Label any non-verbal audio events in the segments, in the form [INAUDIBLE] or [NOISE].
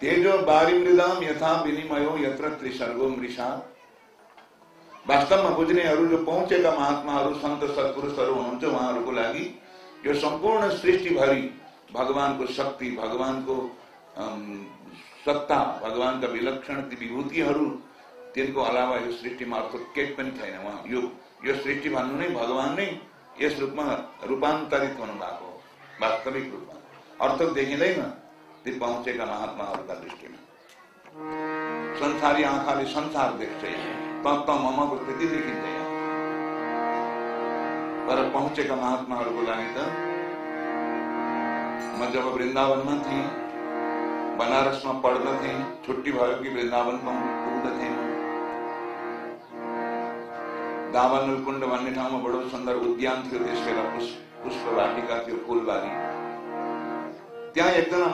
तेजो बारी मृदाम यथा विनिमयो यत्र त्रिसर्गो मृषा। वास्तवमा बुझ्नेहरू जो पहुँचेका महात्माहरू सन्त सत्पुरुषहरू हुनुहुन्छ, उहाँहरूको लागि यो सम्पूर्ण सृष्टिभरि भगवानको शक्ति, भगवानको सत्ता, भगवानका विलक्षण विभूतिहरू, तिनको अलावा यो सृष्टिमा अर्थ केही पनि छैन। उहाँ यो यो सृष्टि भन्नु नै भगवान नै यस रूपमा रूपान्तरित हुनु भएको हो, वास्तविक रूपमा। अर्थ देखिँदैन ती पहुँचेका महात्माहरूका दृष्टिमा संसारी आँखाले संसार देखते देख्छ तत्त ममको स्थिति देखिन्छ यहाँ तर पहुँचेका महात्माहरूको लागि त म जब वृन्दावनमा थिएँ बनारसमा पढ्दथेँ छुट्टी भयो कि वृन्दावन पुग्दथेँ दावानुल कुण्ड भन्ने ठाउँमा बडो सुन्दर उद्यान थियो त्यस बेला पुष्प वाटिका त्यहाँ एकजना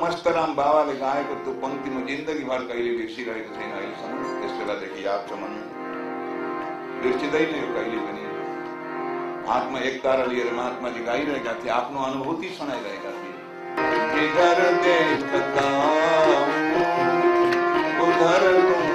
बाबाले गाएको त्यो पङ्क्ति म जिन्दगीभर कहिले बिर्सिरहेको छैन अहिलेसम्म त्यस बेलादेखि याद छ मन बिर्सिँदैन यो कहिले पनि हातमा एक तारा लिएर महात्माजी गाइरहेका थिए आफ्नो अनुभूति सुनाइरहेका थिए उधर जब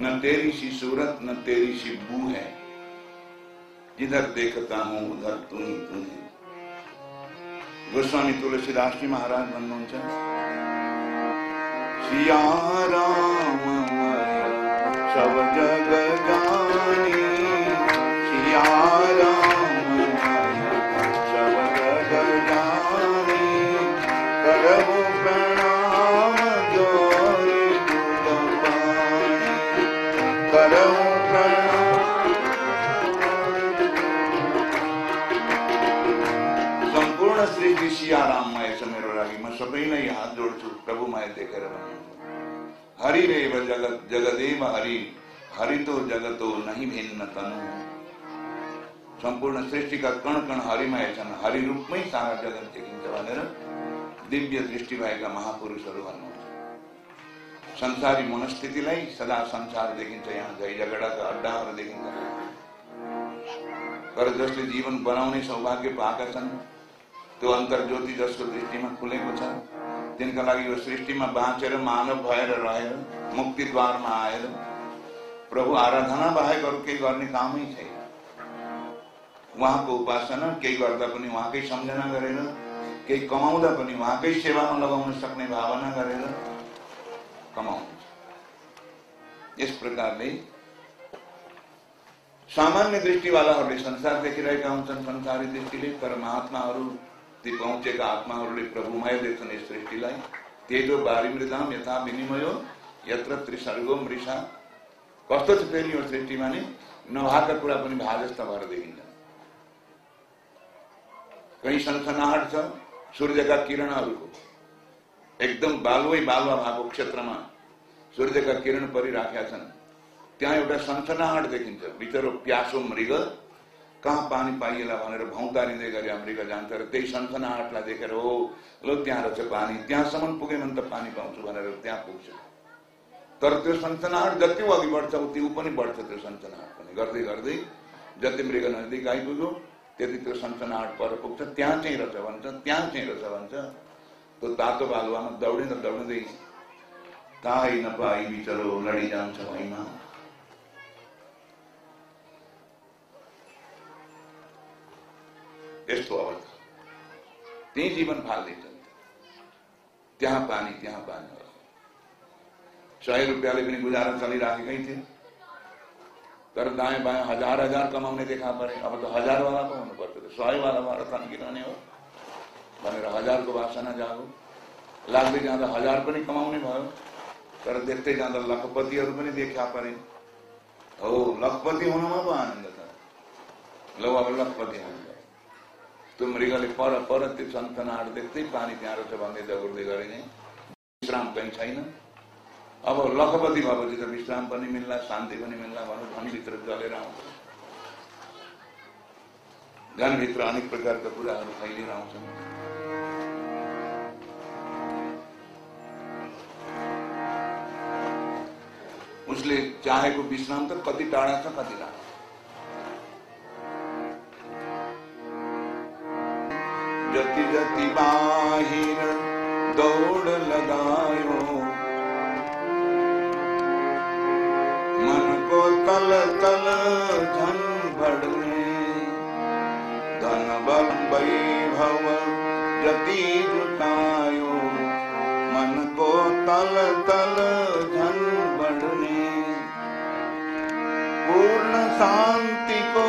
न तेरी सी सूरत, न तेरी सी भू है। जिधर देखता हूँ, उधर तू ही तू है? गोस्वामी तुलसीदास जी महाराज भन्नुहुन्छ सिया राम सब जग प्रभुमय देखेर भन्नुहुन्छ हरि रेव जगत, जगदेव हरि। हरितो जगतो नहीं भिन्न तनु। सम्पूर्ण सृष्टिका कण कण हरिमय छन्। हरि रूपमै सारा जगत देखिन्छ भनेर दिव्य दृष्टि भएका महापुरुषहरू भन्नुहुन्छ संसारी मनस्थितिलाई सदा संसार देखिन्छ यहाँ झै झगडाका अड्डाहरू देखिन्छ तर जसले जीवन बनाउने सौभाग्य पाएका छन्। त्यो अन्तर्ज्योति जसको दृष्टिमा खुलेको छ। तिनका लागि, यो सृष्टिमा बाँचेर मानव भएर रहेर मुक्तिद्वारमा आएर प्रभु आराधना बाहेक अरू केही गर्ने कामै छैन उहाँको उपासना केही गर्दा पनि उहाँकै सम्झना गरेर केही कमाउँदा पनि उहाँकै सेवामा लगाउन सक्ने भावना गरेर कमाउनु यस प्रकारले सामान्य दृष्टिवालाहरूले संसार देखिरहेका हुन्छन् संसारी दृष्टिले तर महात्माहरू दीपंचक आत्माहरूले प्रभुमय लेख्ने सृष्टिलाई तेजो बारी मृदाम यथा विनिमय यत्र त्रिसर्गो मृषा। कस्तो छ फेरि यो सृष्टिमा नि नभएका कुरा पनि भा जस्तो भएर देखिन्छ कहीँ सनसनाहट छ सूर्यका किरणहरूको एकदम बालुवै बालुवा भएको क्षेत्रमा सूर्यका किरण परिराखेका छन्। त्यहाँ एउटा सनसनाहट देखिन्छ बिचरो प्यासो मृग। कहाँ पानी पाइएला भनेर भौतारिँदै गरे मृग जान्छ र त्यही सनसनाहटलाई देखेर हो लो त्यहाँ रहेछ पानी त्यहाँसम्म पुग्यो भने त पानी पाउँछु भनेर त्यहाँ पुग्छ। तर त्यो सनसनाहट जति अघि बढ्छ उति ऊ पनि बढ्छ त्यो सनसनाहट पनि। गर्दै गर्दै जति मृग नजिक आइपुग्यो त्यति त्यो सनसनाहट पर पुग्छ। त्यहाँ चाहिँ रहेछ भन्छ त्यहाँ चाहिँ रहेछ भन्छ। त्यो तातो बालुवामा दौडिँदा दौडिँदै ताई नपाई बिचरो लडी जान्छ भैमा यस्तो अवस्था त्यही जीवन फाल्दैछ त्यहाँ पानी त्यहाँ पानी। सय रुपियाँले पनि गुजारा चलिराखेकै थियो तर दाएँ बाएँ हज़ार हज़ार कमाउने देखा, परे अब त हजारवाला पो हुनुपर्छ त सयवालाबाट तन्किरहने हो। भनेर हजारको वासना जागो लाग्दै जाँदा हज़ार पनि कमाउने भयो तर देख्दै जाँदा लखपतिहरू पनि देखा, परे हो लखपति हुनुमा पो आनन्द छ लौ, अब लखपति हुन्छ त्यो मृगले पर पर त्यो सन्तनाहरू देख्दै पानी त्यहाँ रहेछ भन्दै दगुर्दै गरे नै। विश्राम कहीँ छैन अब लखपति भएपछि त विश्राम पनि मिल्ला शान्ति पनि मिल्ला भनौँ धनभित्र जलेर आउँछ धनभित्र अनेक प्रकारका कुराहरू फैलिएर आउँछन् उसले चाहेको विश्राम त कति टाढा छ कति टाढा जति जति बाहिर दौड लगायो। तल तल धन बढ़ने धन बल वैभव जति जुटायो। मन को तल तल धन बढ़ने पूर्ण शांति को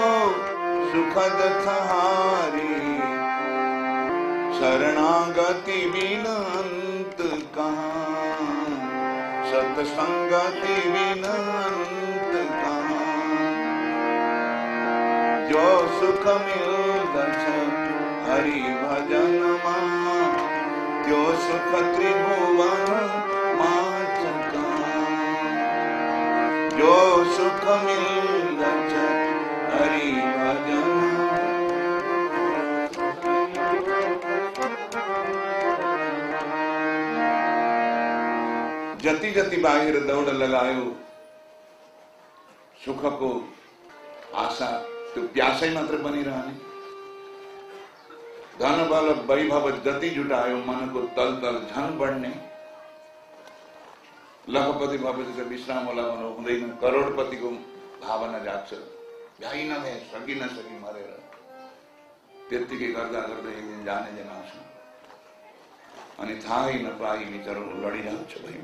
सुखद सहारी। शरणागति बिन अंत कहाँ? सत्संगति बिन जो सुख मिलत हरि भजन त्यो सुख त्रिभुवन जो सुख मिलत जति जति बाहिर दौड़ लगायो सुख को आशा त्यो प्यासै मात्र बनिरहने। धन वैभव जति जुटायो, मनको तल तल झन बढ्ने। लखपति भएपछि त विश्राम होला भन्नु हुँदैन, करोडपतिको भावना जाग्छ। भ्याइ नभए सकि नसकि मरेर। त्यत्तिकै गर्दा गर्दै एक दिन जाने जनाउँछ अनि थाहै नपाई बिचरो लडिरहन्छ भइ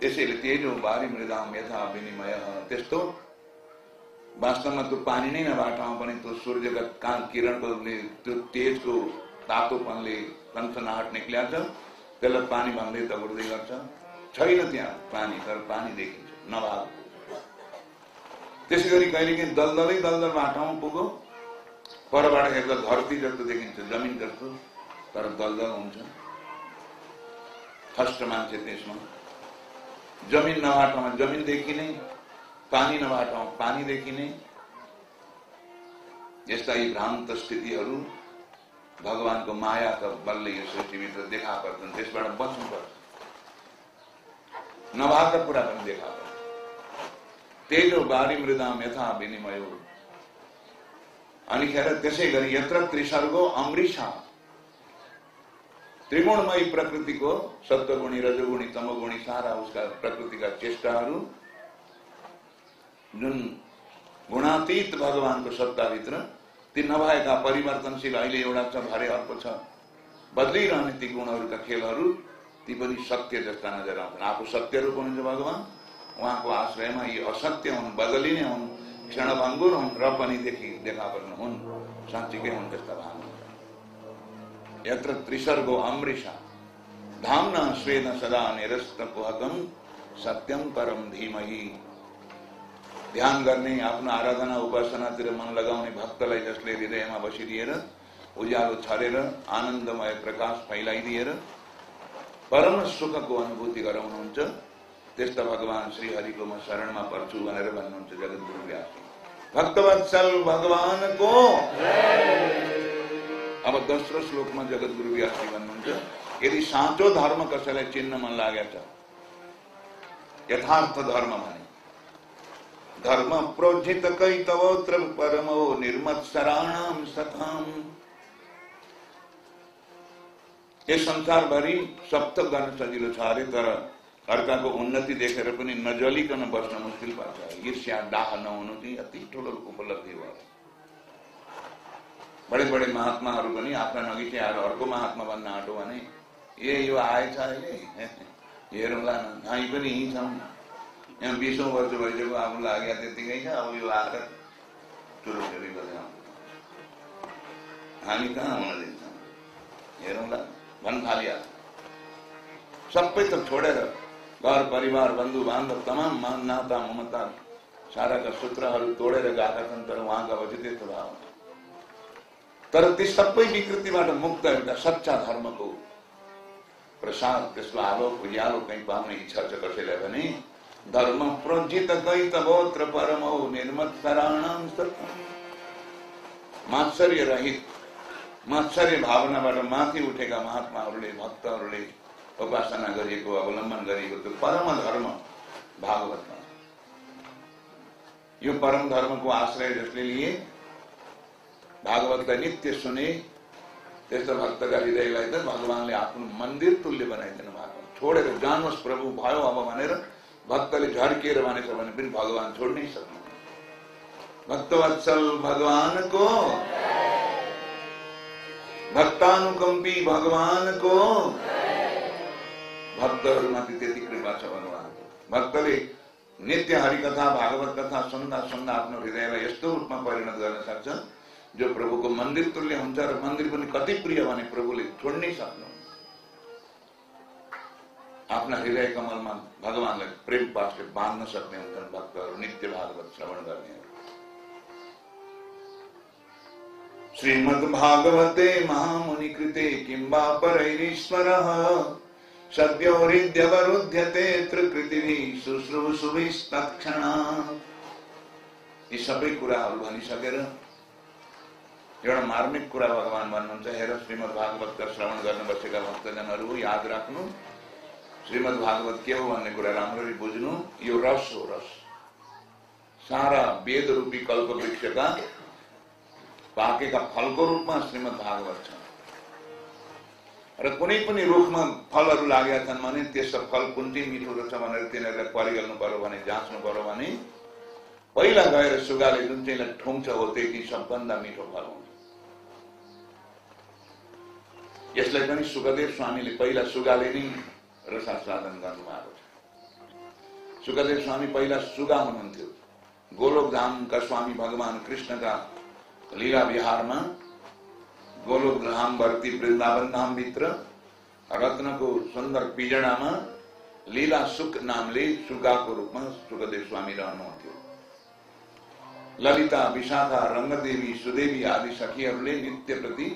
त्यसैले तेजो बारी मृदाम यथा विनिमय। त्यस्तो वास्तवमा त्यो पानी नै नबाटामा पनि त्यो सूर्यका कान किरणको त्यो तेजको तातोपनले कञ्चनाहट निक्ल्या छ त्यसलाई पानी भन्दै दगुर्दै गर्छ। छैन त्यहाँ पानी तर पानी देखिन्छ नभाग त्यसै गरी कहिलेकाहीँ दलदलै दलदल बाटामा पुग्यो। परबाट हेर्दा धरती जस्तो देखिन्छ जमिन जस्तो तर दलदल हुन्छ। फर्स्ट मान्छे त्यसमा। जमिन नबाटामा जमिन देखिने पानी नबाट पानी देखिने यस्ता यी भ्रान्त स्थितिहरू भगवानको मायाका बलले यो सृष्टिभित्र देखा पर्छन् त्यसबाट बच्नुपर्छ नभएका कुरा देखा पर्छ बारी मृदाम यथा विनिमय। अनिखेर त्यसै गरी यत्र त्रिसर्गो अमृषा त्रिगुणमयी प्रकृति को सत्वगुणी रजगुणी तमगुणी सारा उसका प्रकृति का चेष्टाहरू जुन गुणातीत भगवानको सत्ताभित्र ती नभएका परिवर्तनशील अहिले एउटा छ भरे अर्को छ बदलिरहने ती गुणहरूका खेलहरू ती सत्य जस्ता नज़र आफू सत्य रूप हुनुहुन्छ भगवान् उहाँको आश्रयमा यी असत्य हुन् बदलिने हुन् क्षणभङ्गुर हुन् र देखि पर्नु हुन् साँच्चीकै हुन् जस्ता भान यत्र त्रिसर्गो अमृषा धाम्न स्वेद सदा निरस्त कुहकम सत्यम परम धीमही। ध्यान गर्ने आफ्नो आराधना उपासनातिर मन लगाउने भक्तलाई जसले हृदयमा बसिदिएर उज्यालो छरेर आनन्दमय प्रकाश फैलाइदिएर परम सुखको अनुभूति गराउनुहुन्छ। त्यस्ता भगवान श्रीहरिको म शरणमा पर्छु भनेर भन्नुहुन्छ जगतगुरु व्यास भक्तवत्सल भगवानको। अब दोस्रो श्लोकमा जगतगुरु व्यासजी भन्नुहुन्छ यदि साँचो धर्म कसैलाई चिन्न मन लागेको छ? यथार्थ धर्म भने धर्म प्रोजित कैतवोत्र परमो निर्मत्सराणाम सताम यस संसारभरि सप्त गर्न सजिलो छ अरे तर अर्काको उन्नति देखेर पनि नजलिकन बस्न मुस्किल पर्छ। ईर्ष्या डाह नहुनु चाहिँ अति ठुलो उपलब्धि भयो बडे बडे महात्माहरू पनि आफ्ना नगिटे आएर अर्को महात्मा भन्न आँटो भने, ए, यो आएछ अहिले? [LAUGHS] हेरौँला हामी पनि यहीँ यहाँ बिसौँ वर्ष भइसक्यो आफू लाग्यो त्यतिकै छ, अब यो आएर चुरो फेरि हामी कहाँ हुन दिन्छौँ? हेरौँला। भन्न थालिहाल्छ सबै त छोडेर घर, परिवार बन्धु बान्धव तमाम मान नाता ममता साराका सूत्रहरू तोडेर गएका छन्, तर अब चाहिँ त्यस्तो भाव तर ती सबै विकृतिबाट मुक्त एउटा सच्चा धर्मको प्रसाद, त्यसको आलोक उज्यालो कहीँ पाउने इच्छा छ कसैलाई भने, धर्म प्रोजित गई तबोत्र परमौ निर्मत मात्सर्य रहित मात्सर्य भावनाबाट माथि उठेका महात्माहरूले, भक्तहरूले उपासना गरिएको, अवलम्बन गरिएको त्यो परम धर्म भागवतमा यो परम धर्मको आश्रय जसले लिए भागवतलाई नित्य सुने त्यस्तो भक्तका हृदयलाई त भगवान्ले आफ्नो मंदिर तुल्य बनाइदिनु भएको छोडेर जानुहोस् प्रभु भयो अब भनेर भक्तले झर्किएर भनेछ भने पनि भगवान् छोड्नै सक्नु भक्तवत्सल भगवानको भक्तानुकम्पी भगवानको भक्तहरूमाथि त्यति कृपा छ भगवान भक्तले नित्य हरिकथा भागवत कथा सुन्दा सुन्दा आफ्नो हृदयलाई यस्तो रूपमा परिणत गर्न सक्छ जो प्रभु को मंदिर तुल्य हुन्छ र मंदिर पनि कति प्रिय भने प्रभुले छोड्नै सक्नु आफ्ना हृदय कमलमा भगवान्लाई प्रेम पाठले बाँध्न सक्ने हुन्छन् भक्तहरू नित्य भागवत श्रवण गर्नेहरू श्रीमद्भागवते महामुनि कृते किं वा परैरीश्वरः सद्यो हृद्यवरुध्यते त्रिकृतिभिः शुश्रूषुभिस्तत्क्षणा यी सबै कुराहरू भनिसकेर एउटा मार्मिक कुरा भगवान् भन्नुहुन्छ हेर श्रीमद् भागवतका श्रवण गर्न बसेका भक्तजनहरू याद राख्नु। श्रीमद् भागवत के हो भन्ने कुरा राम्ररी बुझ्नु। यो रस हो रस। सारा वेद रूपी कल्प वृक्षका पाकेका फलको रूपमा श्रीमद् भागवत छ। र कुनै पनि रुखमा फलहरू लागेका छन् भने त्यसको फल कुन चाहिँ मिठो रहेछ भनेर तिनीहरूलाई परिगल्नु पर्यो भने जाँच्नु पर्यो भने पहिला गएर सुगाले जुन चाहिँलाई ठुङ्छ हो त्यति सबभन्दा मिठो फल हुन्छ। यसलाई पनि सुखदेव स्वामीले पहिला सुगाले नै रसास्वादन गर्नुभएको छ। सुखदेव स्वामी पहिला सुगा हुनुहुन्थ्यो। गोलोक धामका स्वामी भगवान कृष्णका लीला विहारमा गोलोक धाम भर्ती वृन्दावन धाम भित्र रत्नको सुन्दर पिजडामा लीला सुख नामले सुगाको रूपमा सुखदेव स्वामी रहनुहुन्थ्यो। ललिता, विशाखा, रङ्गदेवी, सुदेवी आदि सखीहरूले नित्य प्रति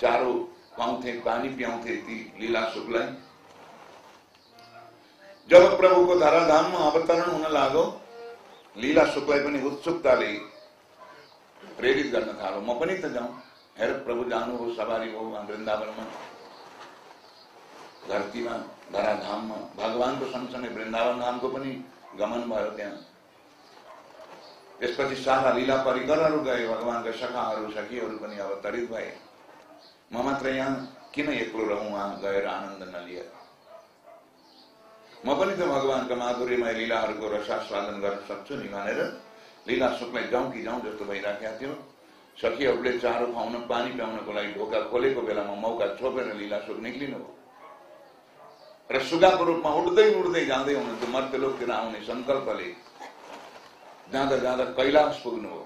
चारो पाउँथे पानी पियाउँथे ती लीला सुखलाई जब प्रभुको धराधाममा अवतरण हुन लाग्यो लीला सुखलाई पनि उत्सुकताले प्रेरित गर्न थालो म पनि त हेर प्रभु जानु हो, सवारी हो वृन्दावनमा धरतीमा धराधाममा भगवानको सँगसँगै वृन्दावन धामको पनि गमन भयो त्यहाँ त्यसपछि सारा लीला परिकरहरू गए भगवान्का सखाहरू सखीहरू पनि अवतरित भए म मात्र यहाँ किन एक्लो रहँ उहाँ गएर आनन्द नलिएर म पनि त भगवान्का माधुर्यमय लीलाहरूको रसास्वादन गर्न सक्छु नि भनेर लीला सुखलाई जाउँ कि जाउँ जस्तो भइराखेका थियो सखीहरूले चारो खुवाउन पानी पियाउनको लागि ढोका खोलेको बेलामा मौका छोपेर लीला सुख निक्लिनु हो र सुगाको रूपमा उड्दै उड्दै जाँदै हुनुहुन्थ्यो मर्त्यलोकतिर आउने सङ्कल्पले जाँदा जाँदा कैलाश पुग्नु हो